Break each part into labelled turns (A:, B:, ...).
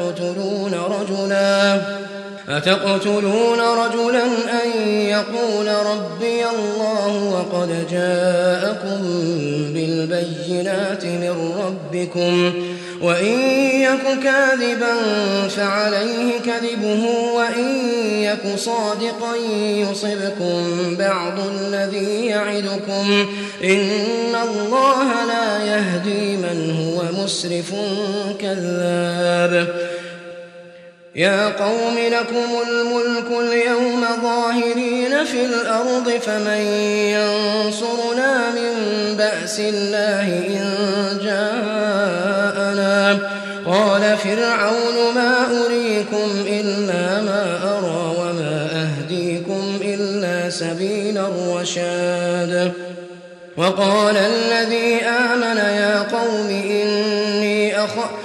A: أتقتلون رجلا؟ أتقتلون رجلا أن يقول ربي الله وقد جاءكم بالبينات من ربكم وإن يك كاذبا فعليه كذبه وإن يك صادقا يصبكم بعض الذي يعدكم إن الله لا يهدي من هو مسرف كذاب يا قوم لكم الملك اليوم ظاهرين في الأرض فمن ينصرنا من بأس الله إن جاءنا؟ قال فرعون ما أريكم إلا ما أرى وما أهديكم إلا سبيل الرشاد. وقال الذي آمن يا قوم إني أخ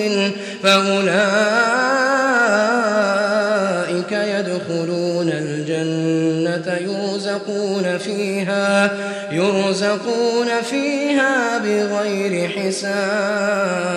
A: مؤمن فأولئك يدخلون الجنة يرزقون فيها يرزقون فيها بغير حساب.